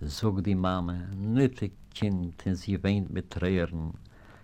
sog die Mama, nütte Kind, und sie weint mit Tränen.